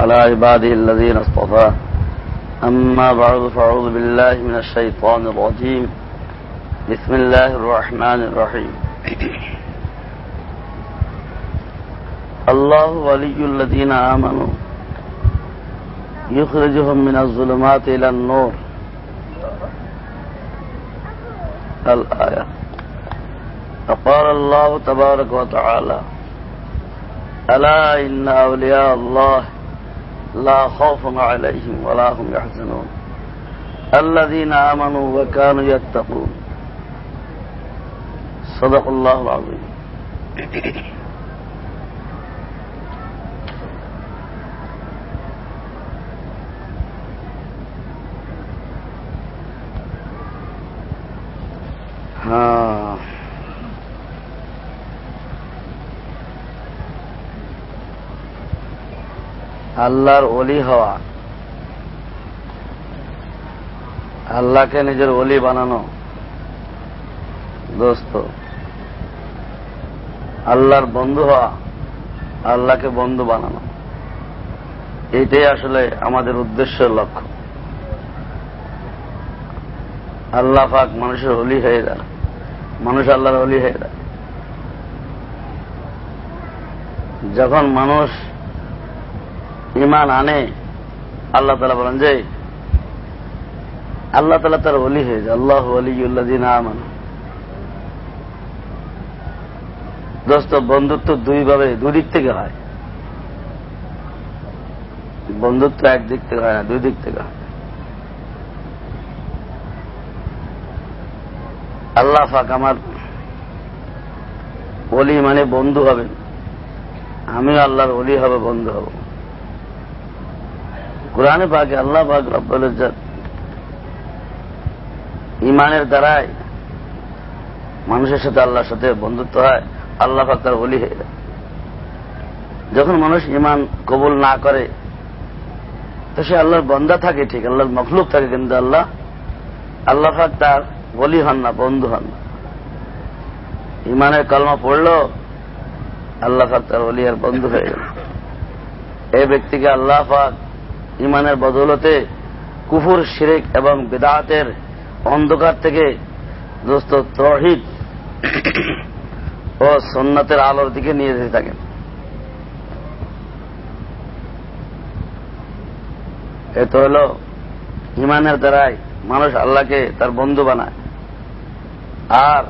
على عباده الذين اصطفى. أما بعد فأعوذ بالله من الشيطان الرجيم. بسم الله الرحمن الرحيم. الله ولي الذين آمنوا. يخرجهم من الظلمات إلى النور. الآية. فقال الله تبارك وتعالى ألا إن أولياء الله لا خوف عليهم ولا هم يحزنون. الذين آمنوا وكانوا يتقون. صدق الله العظيم. হ্যাঁ আল্লাহর অলি হওয়া। আল্লাহকে নিজের অলি বানানো। দোস্ত, আল্লাহর বন্ধু হওয়া, আল্লাহকে বন্ধু বানানো। এইটাই আসলে আমাদের উদ্দেশ্যের লক্ষ্য। আল্লাহ পাক মানুষের অলি হয়ে যায় মানুষ আল্লাহর অলি হয়ে যায়। যখন মানুষ ইমান আনে, আল্লাহ তালা বলেন যে, আল্লাহ তালা তার অলি হয়ে যায় আল্লাহ অলিউল্লাদিন আমান। দোস্ত, বন্ধুত্ব দুই ভাবে দুদিক থেকে হয়। বন্ধুত্ব একদিক থেকে হয় না দুই দিক থেকে হয়। আল্লাহ ফাক আমার অলি মানে বন্ধু হবেন। আমিও আল্লাহর অলি হবে, বন্ধু হব। কোরআনে পাকে আল্লাহ পাক রব্বুল ইজ্জত ইমানের দ্বারাই মানুষের সাথে আল্লাহর সাথে বন্ধুত্ব হয়, আল্লাহ পাক তার অলি হয়ে যায়। যখন মানুষ ইমান কবুল না করে, তো সে আল্লাহর বন্দা থাকে, ঠিক, আল্লাহর মখলুক থাকে, কিন্তু আল্লাহ আল্লাহ পাক তার বলি হন না, বন্ধু হন না। ইমানের কলমা পড়ল, আল্লাহ পাক তার অলি আর বন্ধু হয়ে গেল। এই ব্যক্তিকে আল্লাহ পাক ইমানের বদৌলতে কুফুর, শিরেক এবং বেদাতের অন্ধকার থেকে দোস্ত তহিদ ও সন্ন্যতের আলোর দিকে নিয়ে যেতে থাকেন। এ তো হল ইমানের দ্বারাই মানুষ আল্লাহকে তার বন্ধু বানায়। আর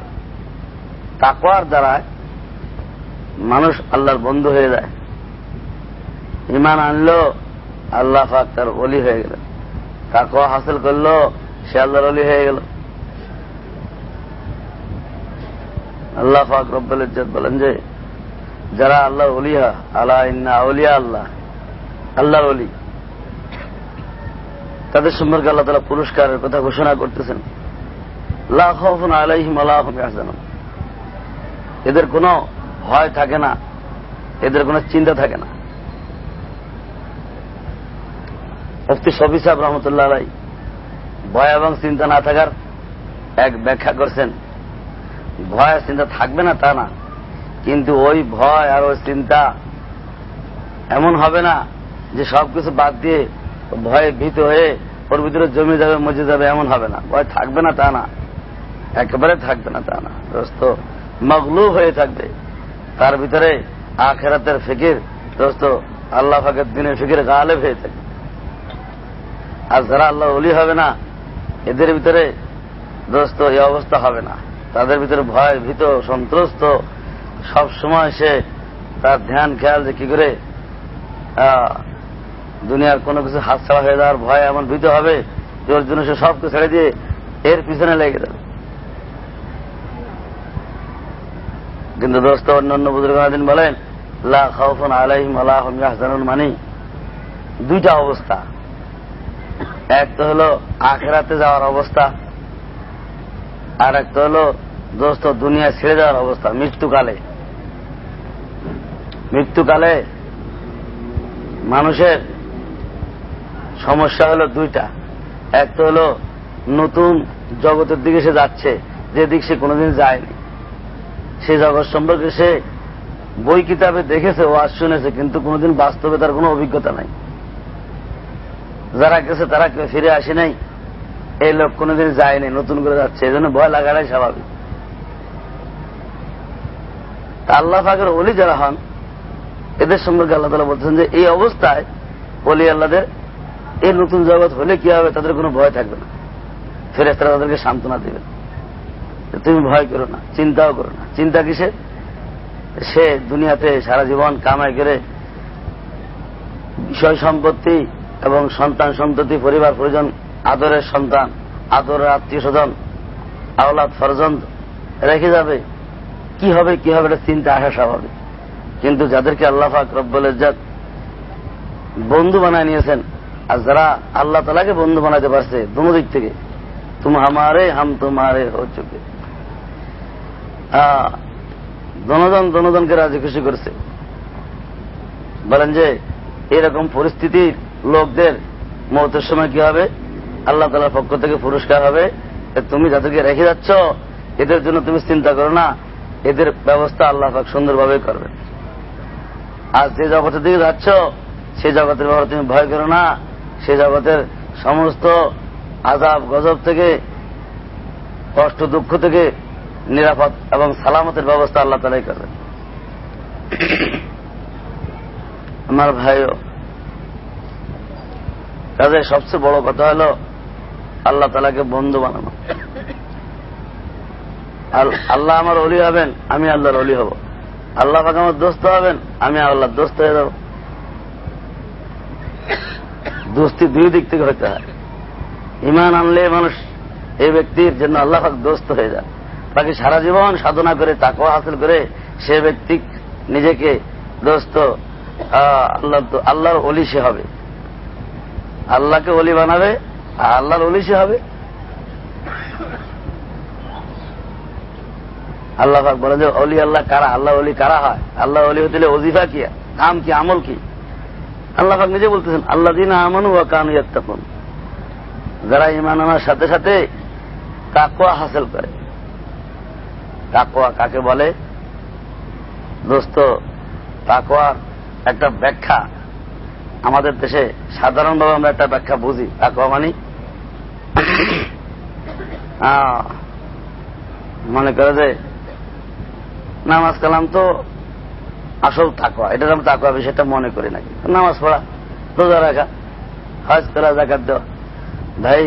তাকওয়ার দ্বারায় মানুষ আল্লাহর বন্ধু হয়ে যায়। ইমান আনলো আল্লাহ ফাক তার অলি হয়ে গেল। তাকওয়া হাসিল করল, সে আল্লাহর অলি হয়ে গেল। আল্লাহ ফাক রব্বুল ইজ্জত বলেন যে, যারা আল্লাহর অলিয়া আল্লাহ ইন্না আউলিয়া আল্লাহ, আল্লাহর অলি তাদের সম্পর্কে আল্লাহ তালা পুরস্কারের কথা ঘোষণা করতেছেন। লাফন আলাইহিম আল্লাহম এদের কোনো ভয় থাকে না, এদের কোনো চিন্তা থাকে না। মুফতি শফি সাহেব রহমতুল্লাহ আলাই, ভয় এবং চিন্তা না থাকার এক ব্যাখ্যা করছেন। ভয় আর চিন্তা থাকবে না তা না, কিন্তু ওই ভয় আর ওই চিন্তা এমন হবে না যে সবকিছু বাদ দিয়ে ভয়ে ভীত হয়ে ওর ভিতরে জমে যাবে, মজে যাবে, এমন হবে না। ভয় থাকবে না তা না, একেবারে থাকবে না তা না। দোস্ত মগলু হয়ে থাকবে। তার ভিতরে আখেরাতের ফিকির, দোস্ত, আল্লাহ ফাঁকের দিনের ফিকির গালে হয়ে থাকবে। আর যারা আল্লাহ অলি হবে না, এদের ভিতরে দোস্ত এই অবস্থা হবে না। তাদের ভিতরে ভয়, ভীত, সন্ত্রস্ত সব সময় সে তার ধ্যান, খেয়াল যে কি করে দুনিয়ার কোনো কিছু হাত ছাড়া হয়ে যাওয়ার ভয় এমন ভীত হবে যে ওর জন্য সে সবকে ছেড়ে দিয়ে এর পিছনে লেগে যাবে। কিন্তু দোস্ত, অন্য অন্য বুজুর্গাদিন বলেন, লা খাউফুন আলাইহিম আলাহম মানি দুইটা অবস্থা। এক তো হলো আখেরাতে যাওয়ার অবস্থা, আর এক তো হলো দোস্ত দুনিয়া ছেড়ে যাওয়ার অবস্থা, মৃত্যুকালে। মৃত্যুকালে মানুষের সমস্যা হলো দুইটা। এক তো হলো নতুন জগতের দিকে সে যাচ্ছে, যে দিক সে কোনোদিন যায়নি। সেই জগৎ সম্পর্কে সে বই কিতাবে দেখেছে, ও আজ শুনেছে, কিন্তু কোনোদিন বাস্তবে তার কোনো অভিজ্ঞতা নাই। যারা গেছে, তারা কেউ ফিরে আসে নাই? এই লোক কোনোদিন যায়নি নতুন করে যাচ্ছে। এই জন্য ভয় লাগাটাই স্বাভাবিক। আল্লাহ ফাঁকের অলি যারা হন, এদের সম্পর্কে আল্লাহ তালা বলছেন যে, এই অবস্থায় অলি আল্লাহদের এই নতুন জগৎ হলে কি হবে? তাদের কোনো ভয় থাকবে না। ফেরে তারা তাদেরকে সান্ত্বনা দেবে তুমি ভয় করো না, চিন্তাও করো না। চিন্তা কিসে? সে দুনিয়াতে সারা জীবন কামাই করে বিষয় সম্পত্তি এবং সন্তান, সন্ততি, পরিবার, পরিজন, আদরের সন্তান, আদরের আত্মীয় স্বজন, আওলাদ, ফরজন্দ, রেখে যাবে। কি হবে কি হবে, এটা চিন্তা আসা স্বাভাবিক। কিন্তু যাদেরকে আল্লাহ ফাক রব্বুল ইজ্জাত বন্ধু বানায় নিয়েছেন, আর যারা আল্লাহ তালাকে বন্ধু বানাতে পারছে দুনো দিক থেকে, তুম হামারে, হাম তোমারে হো চুকে। দনজন দনজনকে রাজি খুশি করছে। বলেন যে, এরকম পরিস্থিতির লোকদের মৌতের সময় কি হবে? আল্লাহ তালার পক্ষ থেকে পুরস্কার হবে। তুমি যাদেরকে রেখে যাচ্ছ, এদের জন্য তুমি চিন্তা করো না। এদের ব্যবস্থা আল্লাহ পাক সুন্দরভাবে করবে। আর যে জগতের দিকে যাচ্ছ সেই জগতের ব্যাপারে তুমি ভয় করো না। সে জগতের সমস্ত আজাব গজব থেকে, কষ্ট, দুঃখ থেকে নিরাপদ এবং সালামতের ব্যবস্থা আল্লাহ তালাই করবেন আমার ভাইও কাজে সবচেয়ে বড় কথা হল, আল্লাহ তালাকে বন্ধু বানানো। আল্লাহ আমার অলি হবেন, আমি আল্লাহর অলি হব। আল্লাহ পাকে আমার দোস্ত হবেন, আমি আল্লাহর দোস্ত হয়ে যাব। দোস্তি দুই দিক থেকে হতে হয়। ইমান আনলে মানুষ এই ব্যক্তির জন্য আল্লাহ পাক দোস্ত হয়ে যায়। বাকি সারা জীবন সাধনা করে তাকে হাসিল করে সে ব্যক্তি নিজেকে দোস্ত আল্লাহ আল্লাহর অলি সে হবে। আল্লাহকে অলি বানাবে, আর আল্লাহর অলি সে হবে। আল্লাহ বলে যে অলি আল্লাহ কারা? আল্লাহ অলি কারা হয়? আল্লাহ অলি হতে অজিফা কি? কাম কি? আমল কি? আল্লাহ নিজে বলতেছেন আল্লাহ দিন আমানু ও কানু তখন যারা ইমান আনার সাথে সাথে তাকুয়া হাসিল করে। তাকুয়া কাকে বলে? দোস্ত তাকুয়ার একটা ব্যাখ্যা আমাদের দেশে সাধারণভাবে আমরা একটা ব্যাখ্যা বুঝি তাকুয়া মানি। মনে করে যে নামাজ কালাম তো আসল তাকুয়া এটা আমি তাকুয়া বিষয়টা মনে করি নাকি নামাজ পড়া, রোজা রাখা, হজ করা, জাকাত দেওয়া। ভাই,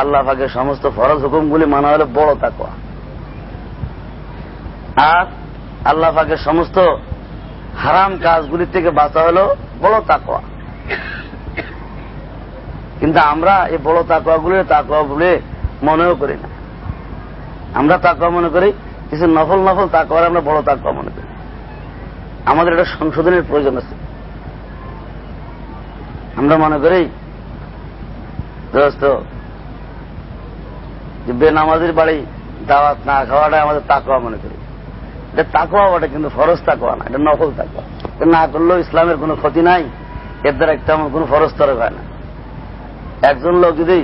আল্লাহ পাকের সমস্ত ফরজ হুকুমগুলি মানা হলে বড় তাকুয়া আর আল্লাহ পাকের সমস্ত হারাম কাজগুলির থেকে বাঁচা হলো বড় তাকুয়া কিন্তু আমরা এই বড় তাকুয়াগুলি তাকুয়া বলে মনেও করি না। আমরা তাকুয়া মনে করি, কিছু নফল নফল তাকুয়ার আমরা বড় তাকুয়া মনে করি। আমাদের এটা সংশোধনের প্রয়োজন আছে। আমরা মনে করি, দোস্ত, যে বেনামাজির বাড়ি দাওয়াত না খাওয়াটা আমাদের তাকুয়া মনে করি। এটা তাকুয়া বটে, কিন্তু ফরজ তাকুয়া না, এটা নকল তাকুয়া না করলেও ইসলামের কোনো ক্ষতি নাই, এর দ্বারা একটা আমার কোনো ফরজ তরক হয় না। একজন লোক যদি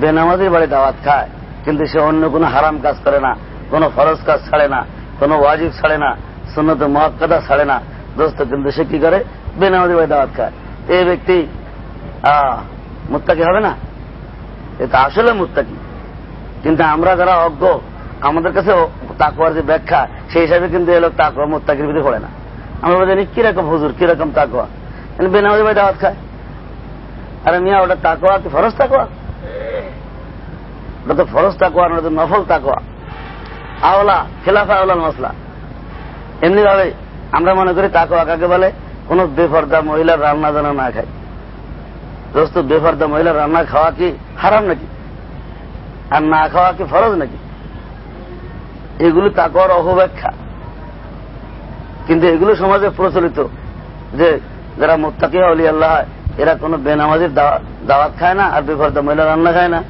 বেনামাজির বাড়ি দাওয়াত খায়, কিন্তু সে অন্য কোনো হারাম কাজ করে না, কোনো ফরজ কাজ ছাড়ে না, কোনো ওয়াজিব ছাড়ে না, সুন্নত মহাক্কাদা ছাড়ে না, দোস্ত, কিন্তু সে কি করে? বেনামাজির বাড়ি দাওয়াত খায়। এই ব্যক্তি মুত্তাকি হবে না? এটা আসলে মুত্তাকি। কিন্তু আমরা যারা অজ্ঞ, আমাদের কাছে তাকুয়ার যে ব্যাখ্যা, সেই হিসাবে কিন্তু এ লোক তাকুয়া মুত্তাকির ভিতরে পড়ে না। আমরা জানি কীরকম হুজুর? কীরকম তাকুয়া বেনামাজি ভাই দাওয়াত খায়। আরে মিয়া, ওটা তাকুয়া কি ফরজ তাকুয়া ওটা তো ফরজ তাকুয়া ওটা তো নফল তাকুয়া আওলা, খেলাফা আওলাল মশলা এমনি ভাবে আমরা মনে করি তাকুয়া কাকে বলে? কোন বেফর্দা মহিলার রান্না জানা না খায়। দোস্ত, বেফর্দা মহিলার রান্না খাওয়া কি হারাম নাকি? আর না খাওয়া কি ফরজ নাকি? এগুলো তাকওয়ার অপব্যাখ্যা। কিন্তু এগুলো সমাজে প্রচলিত যে যারা মোত্তাকি অলি আল্লাহ এরা কোনো বেনামাজির দাওয়াত খায় না আর বেফর্দা মহিলা রান্না খায় না।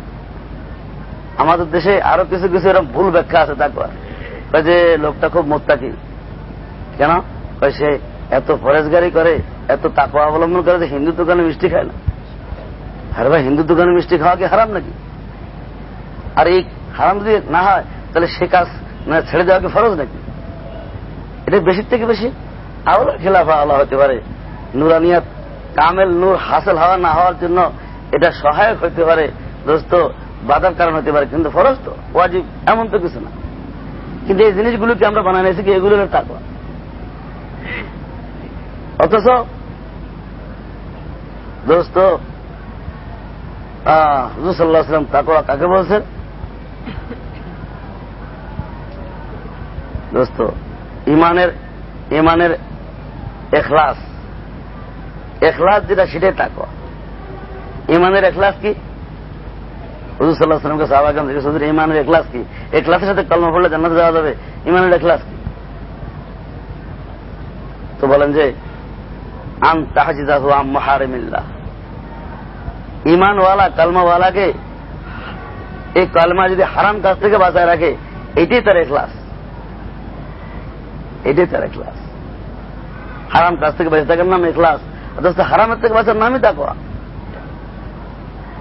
আমাদের দেশে আরও কিছু কিছু এরকম ভুল ব্যাখ্যা আছে তাকওয়ার যে লোকটা খুব মোত্তাকি। কেন? সে এত ফরেজগারি করে, এত তাকওয়া অবলম্বন করে যে হিন্দু দোকানে মিষ্টি খায় না। আরে ভাই হিন্দু দোকানে মিষ্টি খাওয়া কি হারাম নাকি? আর এই হারাম যদি না হয়, তাহলে সে কাজ ছেড়ে দেওয়া কি ফরজ নাকি? এটা বেশির থেকে বেশি। আওলা খেলাফা আল্লাহ হতে পারে। নুরানিয়াত কামেল নূর হাসিল হওয়া না হওয়ার জন্য এটা সহায়ক হতে পারে, দোস্ত, বাধার কারণ হতে পারে, কিন্তু ফরজ তো, ওয়াজিব, এমন তো কিছু না। কিন্তু এই জিনিসগুলোকে আমরা বানায় নিয়েছি কি, এগুলো তাকওয়া। অথচ, দোস্ত হুজুর সাল্লাহ সাল্লাম তাকওয়া কাকে বলছেন? দোস্ত ইমানের ইমানের এখলাস এখলাস যেটা সেটাই তাকওয়া ইমানের এখলাস কি হুজুর সাল্লাহ সাল্লামকে সাহাবাগাম থেকে হুজুর ইমানের এখলাস কি এখলাসের সাথে কলমা পড়লে জান্নাতে যাওয়া যাবে ইমানের এখলাস কি তো বলেন যে আন তাহাজিদাহু আম মাহারিমিল্লাহ ইমানওয়ালা কালমাওয়ালাকে এই কালমা যদি হারাম কাজ থেকে বাঁচায় রাখে এটাই তার এখলাস এটাই তার এখলাস হারাম কাজ থেকে বেঁচে থাকার নাম এখলাস অথচ হারামের থেকে বাঁচার নামই তাকোয়া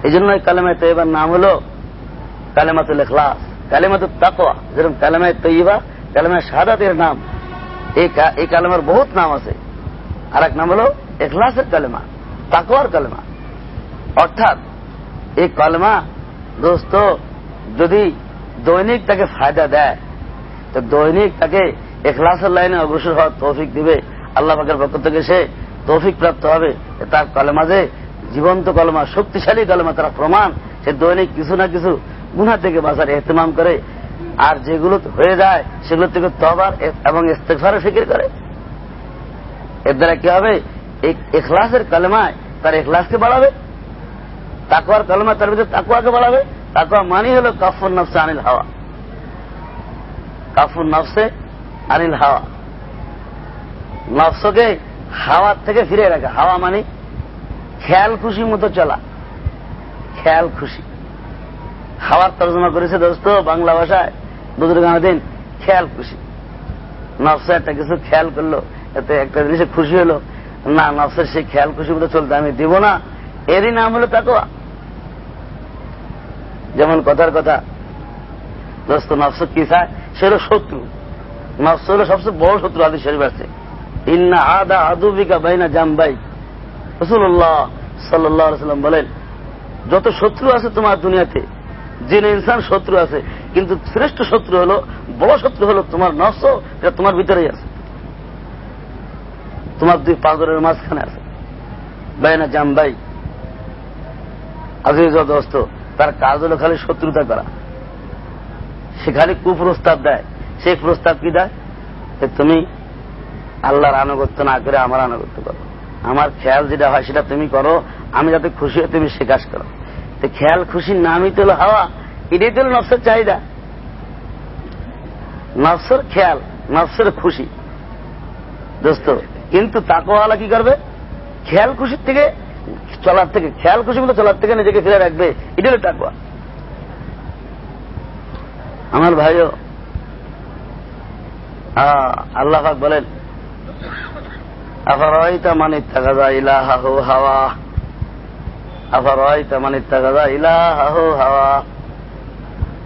এই জন্য কালেমায় তৈবার নাম হল কালেমাতুল এখলাস কালেমাতুল তাকোয়া যেরকম কালেমায় তৈবা কালেমায় শাহাদাতের নাম। এই কালেমার বহুত নাম আছে। আর এক নাম হল এখলাসের কালেমা তাকোয়ার কালেমা। অর্থাৎ এই কলমা দোস্ত, যদি দৈনিক তাকে ফায়দা দেয়, তো দৈনিক তাকে এখলাসের লাইনে অগ্রসর হওয়ার তৌফিক দিবে। আল্লাহ পাকের পক্ষ থেকে সে তৌফিক প্রাপ্ত হবে। তার কলেমা যে জীবন্ত কলমা, শক্তিশালী কলমা, তারা প্রমাণ সে দৈনিক কিছু না কিছু গুণা থেকে বাঁচার এহতেমাম করে। আর যেগুলো হয়ে যায়, সেগুলো থেকে তবার এবং ইস্তেফারে ফিকির করে। এর দ্বারা কি হবে? এখলাসের কলেমায় তার এখলাসকে বাড়াবে। তাকুয়ার কলমা তার ভিতরে তাকুয়াকে বাড়াবে। তাকুয়া মানি হল কাফুর নফসে আনিল হাওয়া। কাফুর নফসে আনিল হাওয়া। নফসকে হাওয়ার থেকে ফিরে রাখে। হাওয়া মানে খেয়াল খুশি মতো চলা। খেয়াল খুশি। হাওয়ার তর্জমা করেছে দোস্ত বাংলা ভাষায় বুজুর্গ দিন খেয়াল খুশি। নফসে একটা কিছু খেয়াল করল, এতে একটা জিনিসে খুশি হলো। না, নফসের সেই খেয়াল খুশি মতো চলতে আমি দিব না। এরই নাম হলো তাকোয়া যেমন কথার কথা, দোস্ত নফস কি চায়? সে হলো শত্রু। নফস হলো সবচেয়ে বড় শত্রু আদি শরীফ আছে। বলেন, যত শত্রু আছে তোমার দুনিয়াতে, জেনে, ইনসান শত্রু আছে, কিন্তু শ্রেষ্ঠ শত্রু হলো, বড় শত্রু হলো তোমার নফস এটা তোমার ভিতরেই আছে। তোমার দুই পাঁচরের মাঝখানে আছে। বাইনা জামবাই। আজিজ দোস্ত, তার কাজ হলো খালি শত্রুতা করা। সে খালি কুপ্রস্তাব দেয়। সেই প্রস্তাব কি দেয়? তুমি আল্লাহর আনুগত্য না করে আমার আনুগত্য করো। আমার খেয়াল যেটা হয় সেটা তুমি করো, আমি যাতে খুশি হয়ে তুমি সে কাজ করো। তো খেয়াল খুশির নামই তো হাওয়া, এটাই তো নফসের চাহিদা। নফসের খেয়াল, নফসের খুশি। দোস্ত, কিন্তু তাকওয়ালা কি করবে? খেয়াল খুশির থেকে চলার থেকে, খেয়াল খুশি মতো চলার থেকে নিজেকে ফিরে রাখবে এটা হলো তাকওয়া। আমার ভাইও আল্লাহ বলেন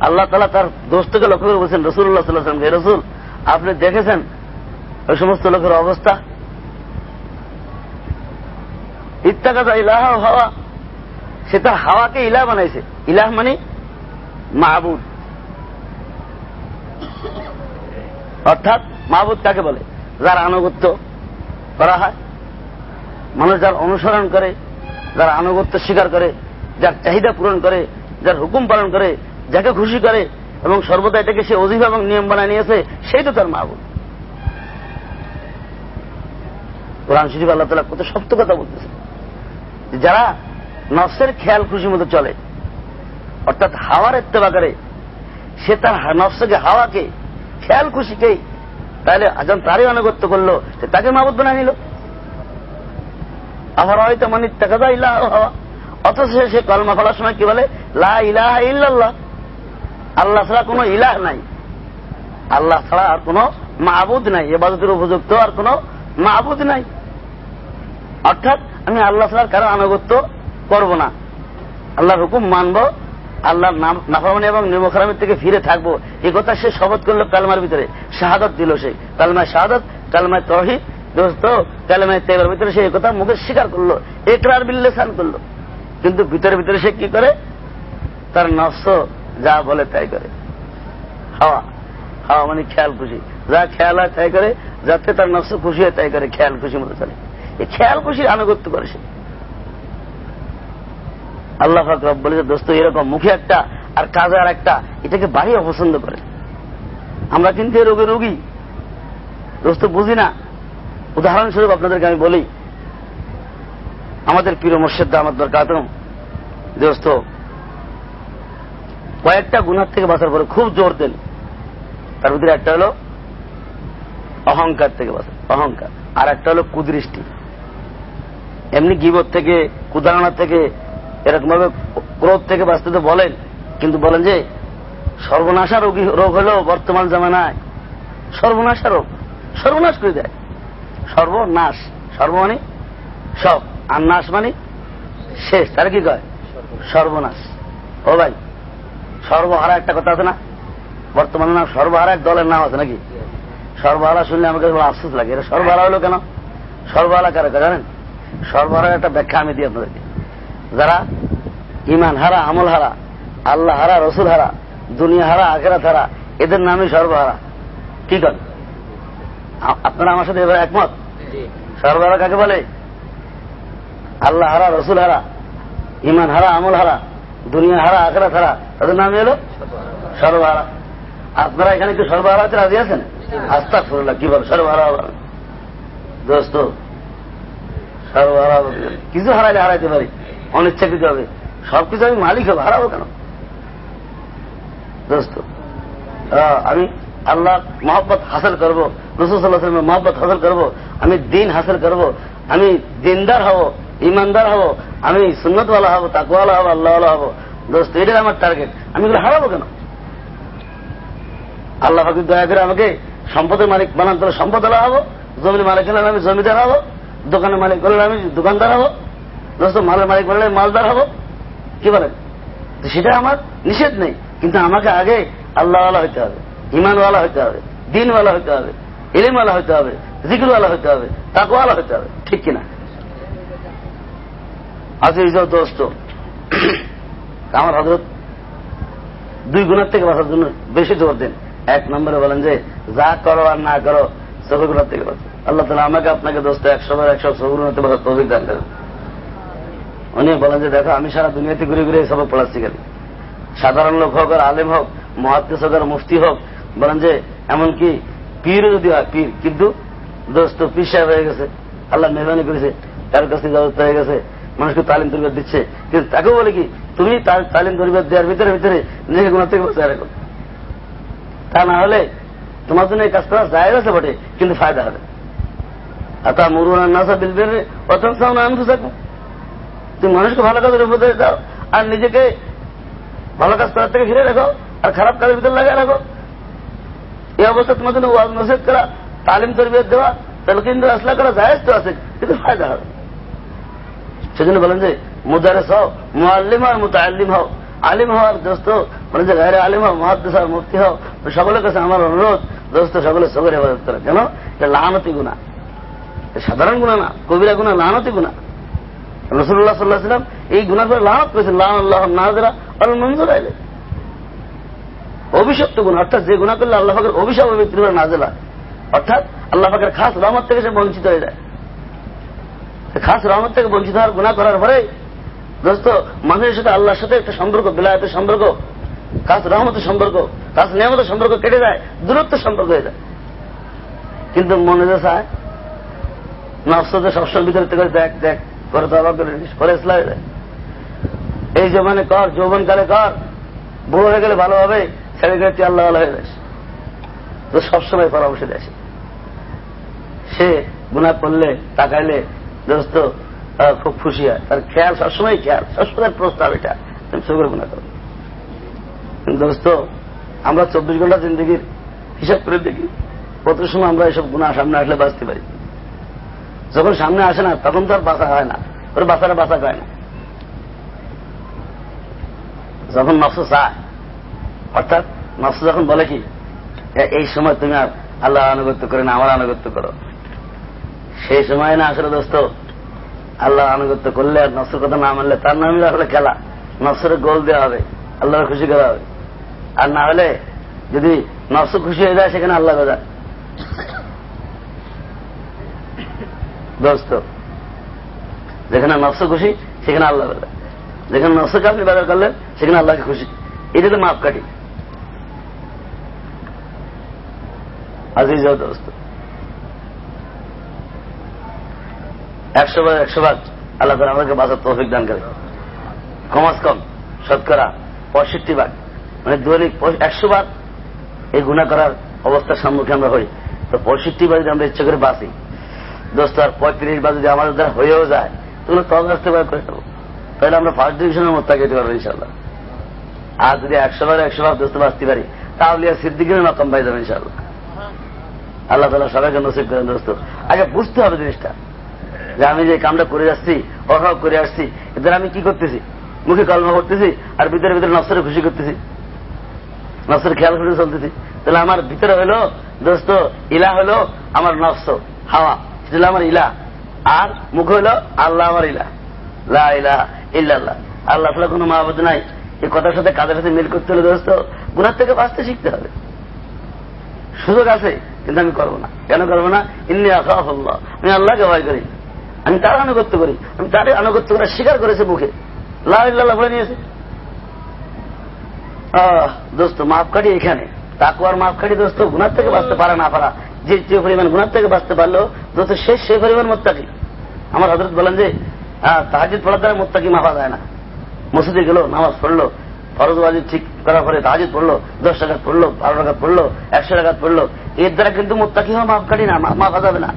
আল্লাহ তাআলা তার দোস্তকে লক্ষ্য করে বলছেন সাল্লাল্লাহু আলাইহি আপনি দেখেছেন ওই সমস্ত লোকের অবস্থা? ইত্তাখাযা ইলাহাহু হাওয়া, সে তার হাওয়াকে ইলাহ বানাইছে। ইলাহ মানে মাহবুদ অর্থাৎ মাহবুদ কাকে বলে? যার আনুগত্য করা হয়, মানুষ যার অনুসরণ করে, যার আনুগত্য স্বীকার করে, যার চাহিদা পূরণ করে, যার হুকুম পালন করে, যাকে খুশি করে এবং সর্বদা এটাকে সে অজিফা এবং নিয়ম বানায় নিয়েছে, সেই তো তার মাহবুদ কোরআন শরীফ আল্লাহ তালা কত শক্ত কথা বলতেছে। যারা নফসের খেয়াল খুশি মতো চলে, অর্থাৎ হাওয়ার এত্তেবা করে, সে তার নফসকে, হাওয়াকে, খেয়াল খুশিকেই তাহলে যখন তারই আনুগত্য করল তাকে মাহবুদ বানায় নিল। আমার হয়তো মানে টাকা ইলাহ হওয়া। অথচ সে কলমা ফলার সময় কি বলে? লা ইলাহ ইল্লাল্লাহ। আল্লাহ ছাড়া কোন ইলাহ নাই। আল্লাহ ছাড়া আর কোন মাহবুদ নাই। এবাদতের উপযুক্ত আর কোন মাহবুদ নাই। অর্থাৎ আমি আল্লাহ ছাড়া কারও আনুগত্য করব না। আল্লাহর হুকুম মানব আল্লাহর নাফামানি এবং নিমখারামের থেকে ফিরে থাকব। এই কথা সে শপথ করল কালমার ভিতরে। শাহাদত দিল সে। কালমায় শাহাদত, কালমায় তহিদ, দোস্ত, কালমায় তেবার ভিতরে সে কথা মুখে স্বীকার করল, একরার বিল্লেসান করল। কিন্তু ভিতরে ভিতরে সে কি করে? তার নফস যা বলে তাই করে। হাওয়া। হাওয়া মানে খেয়াল, খুশি। যা খেয়াল হয় তাই করে, যাতে তার নফস খুশি হয় তাই করে, খেয়াল খুশি মতো চলে। এই খেয়াল, খুশির আনুগত্য করে সে। আল্লাহ ফাকরব বলে যে দোস্ত, এরকম মুখে একটা আর কাজে আর একটা, এটাকে বাড়ি অপছন্দ করে। আমরা কিন্তু রোগে রোগী। দোস্ত, বুঝি না? উদাহরণস্বরূপ আপনাদেরকে আমি বলি, আমাদের প্রিয় মোর্শেদ আমার দরকার দোস্ত, কয়েকটা গুণার থেকে বাঁচার পরে খুব জোর দেন। তার ভিতরে একটা হলো অহংকার থেকে বাঁচা অহংকার। আর একটা হলো কুদৃষ্টি। এমনি গিবত থেকে, কুদারণা থেকে এরকম ভাবে ক্রোধ থেকে বাঁচতে তো বলেন, কিন্তু বলেন যে, সর্বনাশা রোগী রোগ হলো বর্তমান জামানায়। সর্বনাশা রোগ, সর্বনাশ করে দেয়। সর্বনাশ, সর্ব মানে সব, আর নাশ মানে শেষ। তারা কি কয়? সর্বনাশ। ও ভাই, সর্বহারা একটা কথা আছে না? বর্তমানে নাম সর্বহারা এক দলের নাম আছে নাকি? সর্বহারা শুনলে আমাকে আফসোস লাগে। এটা সর্বহারা হলো কেন? সর্বহারা কারও জানেন? সর্বহারার একটা ব্যাখ্যা আমি দিই আপনাদেরকে। যারা ইমান হারা আমল হারা আল্লাহ হারা রসুল হারা দুনিয়া হারা আখেরাত হারা এদের নামই সর্বহারা। কি কর আপনারা আমার সাথে এবার একমত? সর্বহারা কাকে বলে? আল্লাহ হারা রসুল হারা ইমান হারা আমল হারা দুনিয়া হারা আখেরাত হারা তাদের নামই হলো সর্বহারা। আপনারা এখানে কি সর্বহারাতে রাজি আছেন? আস্তাক ফরুল্লাহ কি বল? সর্বহারা দোস্ত সর্বহারা কিছু হারাইলে হারাইতে পারি। অনিচ্ছাকৃত হবে। সবকিছু আমি মালিক হব হারাবো কেন? দোস্ত আমি আল্লাহ মহব্বত হাসিল করব রসুল্লাহ মহব্বত হাসিল করব, আমি দিন হাসিল করব, আমি দিনদার হব ইমানদার হব, আমি সুন্নতওয়ালা হব তাকুয়ালা হব, আল্লাহওয়ালা হব। দোস্ত, এটাই আমার টার্গেট আমি এগুলো হারাবো কেন? আল্লাহ ফাকির দয়া করে আমাকে সম্পদের মালিক বানান তাহলে সম্পদ হব, জমির মালিক হলে আমি জমিদার হব, দোকানের মালিক করলে আমি দোকানদার হব। দোস্ত, মালের মালিক বললে, মালদার হব। কি বলেন? সেটা আমার নিষেধ নেই, কিন্তু আমাকে আগে আল্লাহওয়ালা হইতে হবে ইমানওয়ালা হইতে হবে, দিনওয়ালা হইতে হবে, ইলিমওয়ালা হইতে হবে, জিকিরওয়ালা হইতে হবে, তাকওয়ালা হইতে হবে, ঠিক কিনা? এই দোস্ত, আমার হজরত দুই গুণার থেকে বাঁচার জন্য বেশি জোর দেন। এক নম্বরে বলেন যে, যা করো আর না করো চোখে থেকে বাঁচো। আল্লাহ তালা আমাকে আপনাকে দোস্ত একশো বার একশো চোখ গুণাতে বাঁচার তৌফিক দান করেন। উনি বলেন যে, দেখো, আমি সারা দুনিয়াতে ঘুরে ঘুরে সব পড়াচ্ছি গেলি সাধারণ লোক হোক আর আলেম হোক মহাদ্দেশ হোক আর মুফতি হোক, বলেন যে, এমনকি পীর যদি হয়, পীর, কিন্তু দোস্ত, পীর সাহেব হয়ে গেছে, আল্লাহ মেহরবানি করেছে, তার কাছে ব্যবস্থা হয়ে গেছে, মানুষকে তালিম তরবিয়ত দিচ্ছে। কিন্তু তাকেও বলে কি, তুমি তালিম তরবিয়ত দেওয়ার ভিতরে ভিতরে নিজেকে গুণার থেকে বসে রাখো। তা না হলে তোমার জন্য এই কাজ করা যায় আছে বটে, কিন্তু ফায়দা হবে। আর তা মরুনা নাসা বিলবের প্রথম সামনে আমি থাকব তুমি মানুষকে ভালো কাজের উপদেশ দাও, আর নিজেকে ভালো কাজ করার থেকে ফিরে রাখো আর খারাপ কাজের ভিতরে লাগাই রাখো। এই অবস্থা তোমার জন্য ওয়াজ নসেদ করা, তালিম তরবিয়ত দেওয়া তাহলে কিন্তু আসলা করা যায় তো আছে, কিন্তু ফায়দা হবে। সেজন্য বলেন যে, মুদারেস হও মোয়াল্লিম হও মুতাল্লিম হও। আলিম হওয়ার দোস্ত মানে যে গায়ে আলিম হও মহাদ্দেশ হও মুক্তি হও, সকলের কাছে আমার অনুরোধ, দোস্ত সকলের সবের হেফাজত করে। কেন? এটা লানতি গুণা সাধারণ গুণা না, কবিরা গুণা লানতি গুণা রসুল্লাহ সাল্লাহ সাল্লাম এই গুণা করে লানত করেছেন। লাহ নাজরা আর মঞ্জুর আইলে অভিশপ্ত গুণ অর্থাৎ যে গুণা করলে আল্লাহ পাকের অভিশাপ ব্যক্তির উপরে নাজেলা অর্থাৎ আল্লাহ পাকের খাস রহমত থেকে সে বঞ্চিত হয়ে যায়। খাস রহমত থেকে বঞ্চিত হওয়ার গুণা করার পরে, দোস্ত, মানুষের সাথে আল্লাহর সাথে একটা সম্পর্ক, বিলায়তের সম্পর্ক, খাস রহমতের সম্পর্ক, খাস নিয়ামতের সম্পর্ক কেটে যায় দূরত্ব সম্পর্ক হয়ে যায়। কিন্তু মনে যে চায় নফসতে সবসময় ভিতরে দেখ দেখ করে তো আবার করে পরে এই জমানে কর, যৌবন কালে কর বড় হয়ে গেলে ভালো হবে ছেড়ে গেলে তুই আল্লাহ আল্লাহ হয়ে যাস। তো সবসময় পরামর্শ দেয় সে। গুণা করলে, তাকাইলে দোস্ত খুব খুশি হয়। তার খেয়াল সবসময় খেয়াল, সবসময় প্রস্তাব এটা। তুমি সবর গুণা করো। দোস্ত, আমরা চব্বিশ ঘণ্টা জিন্দগির হিসাব করে দেখি। কত সময় আমরা এসব গুণা সামনে আসলে বাঁচতে পারি? যখন সামনে আসে না, তখন তো আর বাঁচা হয় না। ওর বাঁচারা বাঁচা হয় না। যখন নফস চায় অর্থাৎ নফস যখন বলে কি এই সময় তুমি আর আল্লাহ আনুগত্য করে না, আমার আনুগত্য করো। সেই সময় না আসলে দোস্ত আল্লাহ আনুগত্য করলে আর নসর কথা না মানলে তার নামে আসলে খেলা। নসরে গোল দেওয়া হবে, আল্লাহর খুশি করা হবে। আর না হলে যদি নফস খুশি হয়ে যায়, সেখানে আল্লাহ বাজার দোস্ত যেখানে নফস খুশি, সেখানে আল্লাহ বাজার যেখানে নফসকে আপনি বাজার করলেন, সেখানে আল্লাহকে খুশি। এটা তো মাপ কাটি আজিজ দোস্ত একশো ভাগ একশো ভাগ। আল্লাহ তালা আমাদেরকে বাঁচার তৌফিক দান করে কমাস কম শতকরা পঁয়ষট্টি ভাগ। মানে দৈনিক একশো বার এই গুণা করার অবস্থার সম্মুখীন আমরা হই। তো পঁয়ষট্টি বার যদি আমরা ইচ্ছা করে বাঁচি আর পঁয়ত্রিশ বার যদি আমাদের দ্বারা হয়েও যায়, তাহলে আসতে বার করে দেবো তাহলে আমরা ফার্স্ট ডিভিশনের মতো যেতে পারব ইনশাল্লাহ আর যদি একশো বার একশো বার দোস্ত বাঁচতে পারি, তাহলে সিদ্দিকের নকম পাই যাবে ইনশাল্লাহ আল্লাহ তালা সবাইকে নসিব করেন, দোস্ত। আগে বুঝতে হবে জিনিসটা, যে আমি যে কামটা করে যাচ্ছি অভাব করে আসছি, এদের আমি কি করতেছি? মুখে কলমা করতেছি আর ভিতরে ভিতরে নফসরে খুশি করতেছি। নফসের খেয়াল করে চলতেছি। তাহলে আমার ভিতরে হলো, দোস্ত, ইলা হলো আমার নফস, হাওয়া। সেটা আমার ইলা। আর মুখ হইল আল্লাহ আমার ইলা। আল্লাহ কোনো নাই। কথার সাথে সাথে মিল করতে হলে দোস্ত থেকে বাঁচতে শিখতে হবে। সুযোগ আছে, কিন্তু আমি করব না। কেন করব না? আমি আল্লাহকে ভয় করি। আমি তার আনুগত্য করি। আমি তার আনুগত্য করে স্বীকার করেছি মুখে। লাল্লাহ বলে নিয়েছে। দোস্ত, মাপকাঠি এখানে। তাকুয়ার মাপকাঠি দোস্ত গুণার থেকে বাঁচতে পারে না, পারা। যে যে পরিমাণ গুণার থেকে বাঁচতে পারল দোস্ত শেষ সেই পরিমাণ মোত্তাকি। আমার হজরত বলেন যে তাহাজিদ পড়ার দ্বারা মোত্তাকি মাফা যায় না। মসজিদে গেল, নামাজ পড়ল ফরজবাজি ঠিক করার পরে তাহাজিদ পড়ল, দশ টাকা পড়ল, বারো টাকা পড়ল, একশো টাকা পড়ল। এর দ্বারা কিন্তু মোত্তাকি হওয়া মাপকাঠি না মাফা যাবে না।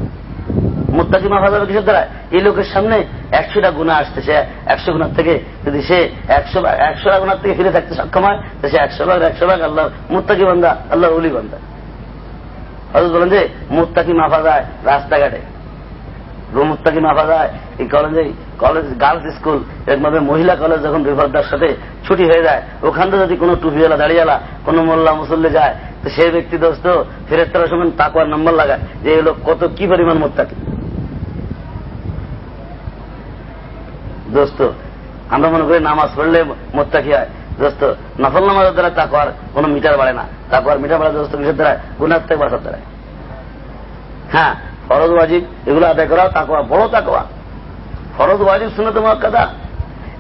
মুত্তাকি মাফা যাবে কিসের দ্বারা? এই লোকের সামনে একশোটা গুণা আসতেছে। একশো গুণার থেকে যদি সে একশো একশো গুণার থেকে ফিরে থাকতে সক্ষম হয়, তো সে একশো ভাগ একশো ভাগ আল্লাহ, মুত্তাকি বান্ধা আল্লাহ উলি বান্ধা হয়তো বলেন যে, মুত্তাকি মাফা যায় রাস্তাঘাটে। মুত্তাকি মাফা যায়, এই কলেজে কলেজ গার্লস স্কুল এরকমভাবে মহিলা কলেজ যখন বিপদার সাথে ছুটি হয়ে যায়, ওখান থেকে যদি কোনো টুপিওয়ালা দাঁড়িয়েলা কোনো মোল্লা মুসল্লি যায়, তো সেই ব্যক্তি দোস্ত ফেরেস্তার সময় তাকুয়ার নম্বর লাগায় যে এই লোক কত কি পরিমাণ মোত্তাকি? দোস্ত, আমরা মনে করি নামাজ পড়লে মোত্তাকি হয়। দোস্ত নফল নামাজের দ্বারা তাকুয়ার কোন মিটার বাড়ে না। তাকুয়ার মিটার বাড়ে দোস্ত কিসের দ্বারা গুণার থেকে বাসার দ্বারা। হ্যাঁ ফরজ, ওয়াজিব, এগুলো আদায় করা তাকুয়া বড় তাকুয়া ফরজ, ওয়াজিব শুনে তোমার কথা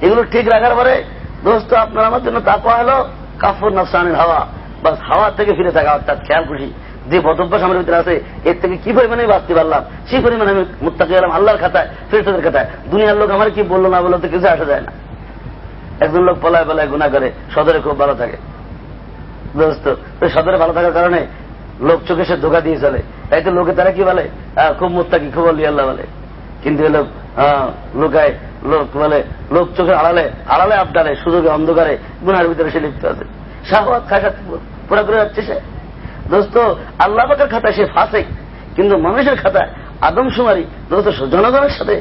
এগুলো ঠিক রাখার পরে দোস্ত, আপনার আমার জন্য তাকুয়া হলো কাফর নফসানের হাওয়া। বাস হাওয়া থেকে ফিরে থাকা, অর্থাৎ খেয়াল খুশি। যে বদভ্যাস আমার ভিতরে আছে, এর থেকে কি পরিমাণে বাঁচতে পারলাম? সেই পরিমাণে আমি মুত্তাকি গেলাম আল্লাহর খাতায় ফেরতের খাতায়। দুনিয়ার লোক আমার কি বলল না বলল তো কিছু আসা যায় না। একজন লোক পলায় পলায় গুণা করে, সদরে খুব ভালো থাকে। দোস্ত সদরে ভালো থাকার কারণে লোক চোখে সে ধোকা দিয়ে চলে। তাই তো লোকে তারা কি বলে? খুব মুত্তাকি, খুব আল্লাহ বলে। কিন্তু লোক লোকায়, লোক বলে, লোক চোখে আড়ালে আড়ালে আবডালে সুযোগে অন্ধকারে গুনার ভিতরে সে লিপ্ত আছে। শাহবাদ খাসা পুরা করে যাচ্ছে সে। দোস্ত, আল্লাহ খাতায় সে ফাঁসে কিন্তু মানুষের খাতায় আদমশুমারি জনগণের সাথে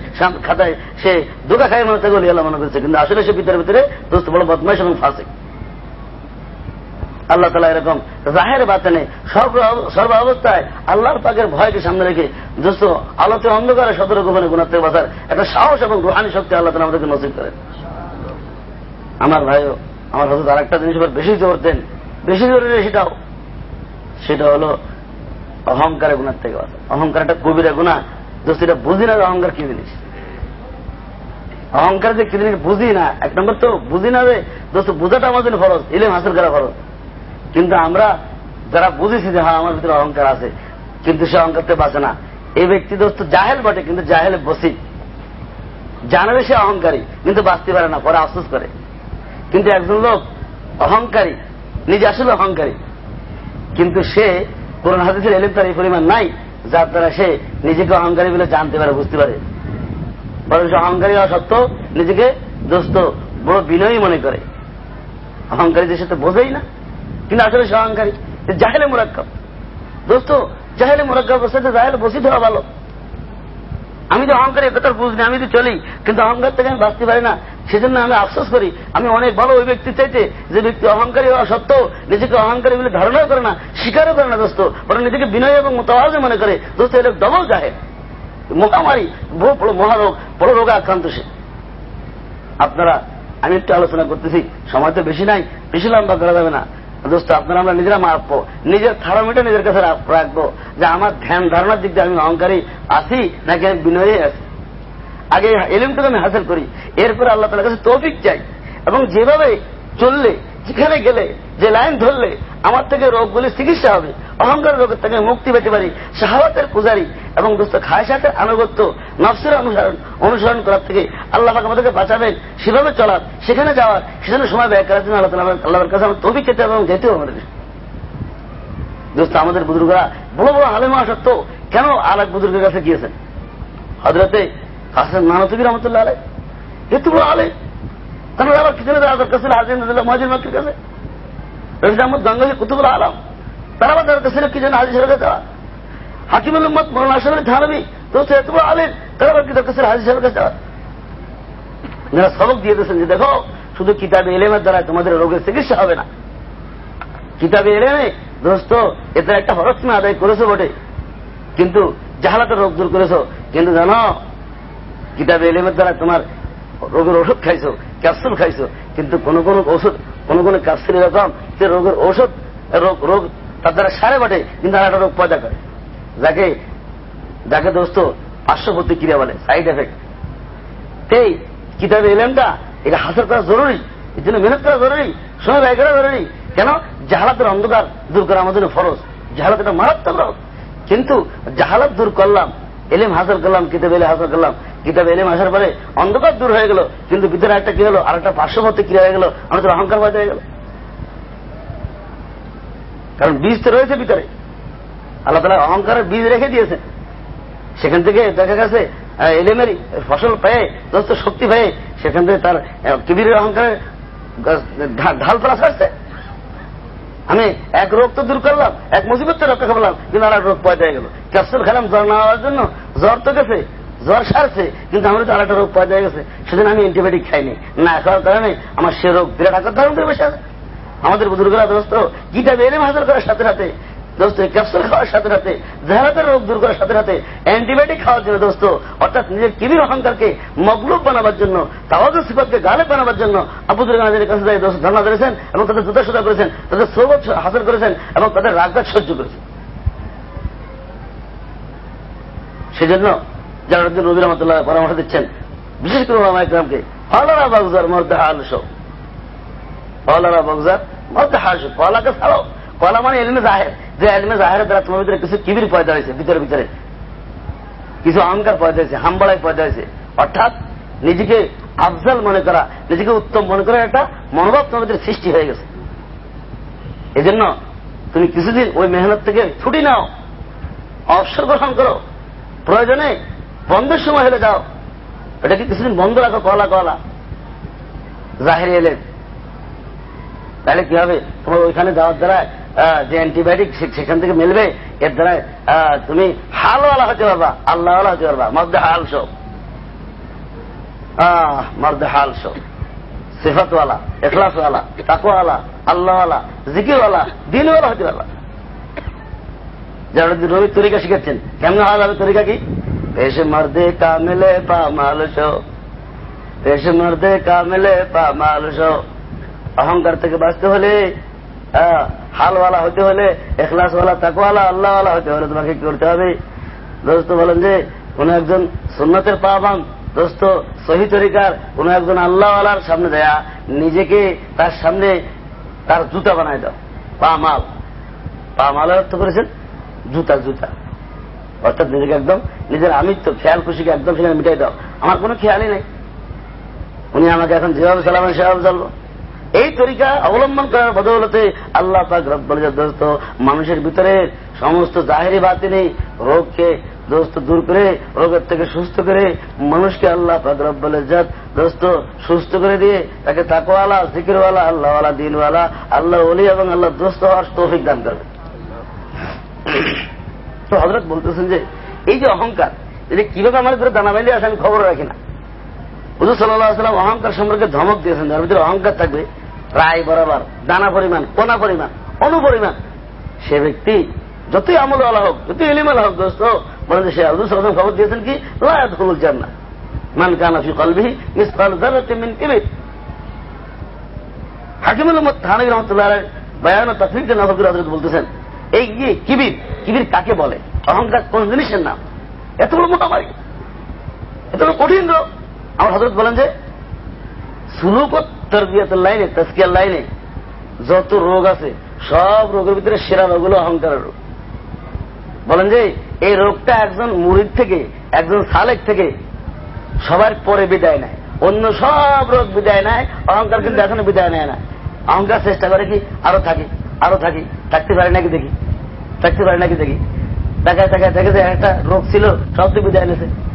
খাতায় সে দোকা খায় মনে থেকে আল্লাহ মনে করছে। কিন্তু আসলে সে ভিতরে ভিতরে, দোস্ত, বড় বদমাইশ এবং ফাঁসে আল্লাহ তালা এরকম জাহের বাতেনে সর্ব অবস্থায় আল্লাহর পাকের ভয়কে সামনে রেখে, দোস্ত, আলোতে অন্ধকারে সতর্ক গুণার থেকে বাঁচার একটা সাহস এবং রুহানি শক্তি আল্লাহ তালা আমাদেরকে নসিব করেন। আমার ভাইও, আমার হয়তো আর একটা জিনিস বেশি জোর দেন। বেশি জরুরি সেটাও। সেটা হলো অহংকারে গুণার থেকে বাঁচা। অহংকার একটা কবিরা গুণা। দোস্ত বুঝি না অহংকার কি জিনিস। অহংকার যে কি জিনিস বুঝি না। এক নম্বর তো বুঝি না যে দোস্ত বুঝাটা আমাদের ফরজ, ইলেম হাসিল করা ফরজ। কিন্তু আমরা যারা বুঝেছি যে হ্যাঁ আমার ভিতরে অহংকার আছে, কিন্তু সে অহংকারতে বাঁচে না। এই ব্যক্তি দোস্ত জাহেল বটে, কিন্তু জাহেলে বসি। জানে সে অহংকারী, কিন্তু বাঁচতে পারে না, পরে আফসোস করে। কিন্তু একজন লোক অহংকারী, নিজে আসলে অহংকারী। কিন্তু সে কোরআন হাদিসের এলিম তার এই পরিমাণ নাই যার দ্বারা সে নিজেকে অহংকারী বলে জানতে পারে, বুঝতে পারে। বরং সে অহংকারী হওয়া সত্ত্বেও নিজেকে দোস্ত বড় বিনয়ী মনে করে। অহংকারী সাথে বোঝেই না, কিন্তু আসলে সে অহংকারী। জাহেলে মোরাক্কাব। দোস্ত, জাহেলে মোরাক্কাব বসে জাহেলে বসিত হওয়া ভালো। আমি তো অহংকারী কথা বুঝনি আমি তো চলি। কিন্তু অহংকার থেকে আমি বাঁচতে পারি না। সেজন্য আমি আফসোস করি। আমি অনেক ভালো ওই ব্যক্তি চাইতে যে ব্যক্তি অহংকারী হওয়া সত্ত্বেও নিজেকে অহংকারী বলে ধারণাও করে না, স্বীকারও করে না দোস্ত। বরং নিজেকে বিনয় এবং মোতাবাজে মনে করে, দোস্ত এটা ডবল জাহের মহামারী, বহু মহারোগ, বড় রোগে আক্রান্ত সে। আপনারা, আমি একটু আলোচনা করতেছি। সময় তো বেশি নাই, বেশি লম্বা করা যাবে না। দোস্ত, আপনারা আমরা নিজেরা মাপবো নিজের থার্মোমিটার নিজের কাছে রাখব। যে আমার ধ্যান ধারণার দিক দিয়ে আমি অহংকারী, আসি নাকি আমি বিনয়ী আছি? আগে এলিমটুকু আমি হাসিল করি। এরপরে আল্লাহ তালার কাছে তৌফিক চাই। এবং যেভাবে চললে, যেখানে গেলে, যে লাইন ধরলে, আমার থেকে রোগগুলি চিকিৎসা হবে। অহংকার রোগের থেকে মুক্তি পেতে পারি। শাহাবাতের পূজারি এবং দোস্ত খায়সাতের আনুগত্য, নফসের অনুসরণ অনুসরণ করার থেকে আল্লাহ আমাদেরকে বাঁচাবেন, সেভাবে চলার, সেখানে যাওয়ার সেখানে সময় ব্যয় করার জন্য আল্লাহ আল্লাহর কাছে আমার তবি খেতে হবে এবং যেতেও আমাদের দোস্ত আমাদের বুজুর্গরা বড় বড় আলেমা সত্ত্বেও কেন আর এক বুজুর্গের কাছে গিয়েছেন? হজরতে হাসান মানতবী রহমতুল্লাহ আলাই এত বড় আলে তারপরে আবার কিছু আদর কাছে হাজির মহাজির মাকির কাছে। রফিদ আহমদ গঙ্গালি কুতুবুল আলম। তারা আবার তাদের কাছে কি যেন হাজির কাছে যাওয়া হাকিমুল উম্মদ মৌলানা আশরাফ থানবী তো এত আলেন তারা আবার কি তার কাছে হাজির সাহেবের কাছে যারা সবক দিয়ে দিয়েছেন যে দেখো, শুধু কিতাবে এলেমের দ্বারা তোমাদের রোগের চিকিৎসা হবে না। কিতাবে এলেমে দোস্ত এতে একটা হরসমে আদায় করেছ বটে। কিন্তু জাহালাতে রোগ দূর করেছ। কিন্তু জানো, কিতাবে এলেমের দ্বারা তোমার রোগের ওষুধ খাইছো, ক্যাপসুল খাইছো। কিন্তু কোন কোন ওষুধ, কোন কোন ক্যাপসুল এরকম যে রোগের ঔষধ রোগ রোগ তার দ্বারা সারে বটে, কিন্তু আর একটা রোগ পয়দা করে। যাকে যাকে দোস্ত পার্শ্ব প্রতিক্রিয়া বলে সাইড এফেক্ট এই কিতাবে এলেমটা এটা হাসিল করা জরুরি, এর জন্য মেহনত করা জরুরি, সময় ব্যয় করা জরুরি। কেন? জাহালাতের অন্ধকার দূর করা আমাদের ফরজ। জাহালাত এটা মারাত্মক রোগ কিন্তু জাহালাত দূর করলাম, এলেম হাসিল করলাম, কিতাব এলে হাসিল করলাম, কিতাব এলেম আসার পরে অন্ধকার দূর হয়ে গেল, কিন্তু ভিতরে একটা কি হলো? আর একটা পার্শ্ববর্তী ক্রিয়া হয়ে গেল, আমাদের অহংকার হয়ে গেল। কারণ বীজ তো রয়েছে ভিতরে। আল্লাহ তালা অহংকারের বীজ রেখে দিয়েছে সেখান থেকে দেখা গেছে এলেমের ফসল পেয়ে যত শক্তি পেয়ে, সেখান থেকে তার কিবিরের অহংকারের ঢাল তোলা ছাড়ছে। আমি এক রোগ তো দূর করলাম, এক মুসিবত তো রক্ষা করলাম, কিন্তু আর এক রোগ পয়দা হয়ে গেল। ক্যাপসুল খেলাম, জ্বর না হওয়ার জন্য, জ্বর তো গেছে, জ্বর সারছে, কিন্তু আমার তো আরেকটা রোগ পয়দা হয়ে গেছে। সেদিন আমি অ্যান্টিবায়োটিক খাইনি, না খাওয়ার কারণে আমার সে রোগ বিরাট আকার ধারণ করে বসে আছে। আমাদের বুজুর্গরা, দোস্ত গীতা বেড়ে হাজার করার সাথে সাথে দোস্ত ক্যাপসুল খাওয়ার সাথে সাথে, জাহারাতের রোগ দূর করার সাথে সাথে অ্যান্টিবায়োটিক খাওয়ার জন্য দোস্ত, অর্থাৎ নিজের কিবির অহংকারকে মগলুব বানাবার জন্য তাওয়াজুর সিফাতকে গালে বানাবার জন্য আবুদুর গানের কাছে যাই দোস্ত ধারণা করেছেন এবং তাদের জুতা সুতা করেছেন, তাদের সৌবত হাসিল করেছেন এবং তাদের রাগদাগ সহ্য করেছেন। সেজন্য যারা একজন রবি রহমতুল্লাহ পরামর্শ দিচ্ছেন, বিশেষ করে ওলামা ইকরামকে ফলারা বাগজার মধ্যে হালস ফলারা বাগজার মধ্যে হালস ফলাকে ছাড়াও, কলা মানে এলমে জাহের। যে এলমে জাহের দ্বারা তোমার ভিতরে কিছু কিবির পয়দা হয়েছে, ভিতরে ভিতরে। কিছু অহংকার পয়দা হয়েছে, হাম্বালাই পয়দা হয়েছে। অর্থাৎ নিজেকে আফজাল মনে করা, নিজেকে উত্তম মনে করার একটা মনোভাব তোমার ভিতরে সৃষ্টি হয়ে গেছে। এজন্য তুমি কিছুদিন ওই মেহনত থেকে ছুটি নাও, অবসর গ্রহণ করো, প্রয়োজনে বন্ধের সময় হলে যাও। এটা কি কিছুদিন বন্ধ রাখো, কলা কলা। জাহেরি এলেন। তাহলে কি হবে? তোমার ওইখানে যাওয়ার দ্বারা যে অ্যান্টিবায়োটিক সেখান থেকে মিলবে, এর দ্বারা তুমি হালওয়ালা হতে পারবা আল্লাহওয়ালা হতে পারবা মধ্যে হাল সব। মর্দে হাল সব। সিফাতওয়ালা, এখলাসওয়ালা তাকুয়ালা আল্লাহওয়ালা, জিকিরওয়ালা, দিনওয়ালা হতে পারবা। যারা রবি তরিকা শিখাচ্ছেন, কেমন হওয়া যাবে তরিকা কি? পেশে মর্দে কামেলে পা মালসো পেশে মর্দে কামেলে পা মালসো অহংকার থেকে বাঁচতে হলে হালওয়ালা হতে হলে, এখলাসওয়ালা, তাকওয়ালা, আল্লাহওয়ালা হতে হলে তোমাকে কি করতে হবে? দোস্ত বলেন যে, কোন একজন সুন্নতের পাবান দোস্ত সহি তরিকার, কোন একজন আল্লাহওয়ালার সামনে দেয়া, নিজেকে তার সামনে তার জুতা বানায় দাও, পা মাল। পা মালের অর্থ করেছেন, জুতা জুতা। অর্থাৎ নিজেকে একদম, নিজের আমিত্ব, খেয়াল, খুশিকে একদম সেখানে মিটাই দাও। আমার কোনো খেয়ালই নেই। উনি আমাকে এখন যেভাবে চালাবেন সেভাবে চলবো। এই তরিকা অবলম্বন করার বদৌলতে আল্লাহ পাক রব্বুল দোস্ত, মানুষের ভিতরে সমস্ত জাহেরি বাতিনি, রোগকে দোস্ত দূর করে, রোগের থেকে সুস্থ করে, মানুষকে আল্লাহ পাক রব্বুল জাত দোস্ত সুস্থ করে দিয়ে তাকে তাকওয়ালা, জিকিরওয়ালা, আল্লাহওয়ালা, দিনওয়ালা, আল্লাহ অলি এবং আল্লাহ দোস্ত হওয়ার তৌফিক দান করবে। তো হজরত বলতেছেন যে, এই যে অহংকার, এটা কীভাবে আমার ভিতরে দানা বাইলে আসে আমি খবর রাখি না। হুজুর সাল্লাহ সাল্লাম অহংকার সম্পর্কে ধমক দিয়েছেন, যার ভিতরে অহংকার থাকবে প্রায় বরাবর, দানা পরিমাণ কোনা পরিমাণ অনুপরিমাণ সে ব্যক্তি যতই আমল আলা হোক, যতই এলিমাল হোক, দোস্ত বলেন সে আল্লাহ সাল্লাম খবর দিয়েছেন কি? লায়াত হলুল জান্না মান কানা ফি কলবিহি মিসকাল হাকিমুল থানবী রহমতুল্লাহ বায়ান ও তাফসীরকে নবকর হযরত বলতেছেন, এই গিয়ে কিবির কিবির কাকে বলে? অহংকার কোন জিনিসের নাম? এত বড় মোটামারি এত বড় কঠিন রোগ। আমার হজরত বলেন যে সুলুক ও তরবিয়তের লাইনে তস্কিয়ার লাইনে যত রোগ আছে, সব রোগের ভিতরে সেরা রোগ হলো অহংকারের রোগ। বলেন যে, এই রোগটা একজন মুরিদ থেকে, একজন সালেক থেকে সবার পরে বিদায় নেয়। অন্য সব রোগ বিদায় নেয়, অহংকার কিন্তু এখনও বিদায় নেয় না। অহংকার চেষ্টা করে কি? আরও থাকি আরও থাকি, থাকতে পারে নাকি দেখি? থাকতে পারে নাকি দেখি? তাকায় তাকায় দেখে যে একটা রোগ ছিল, সব তো বিদায় নিয়েছে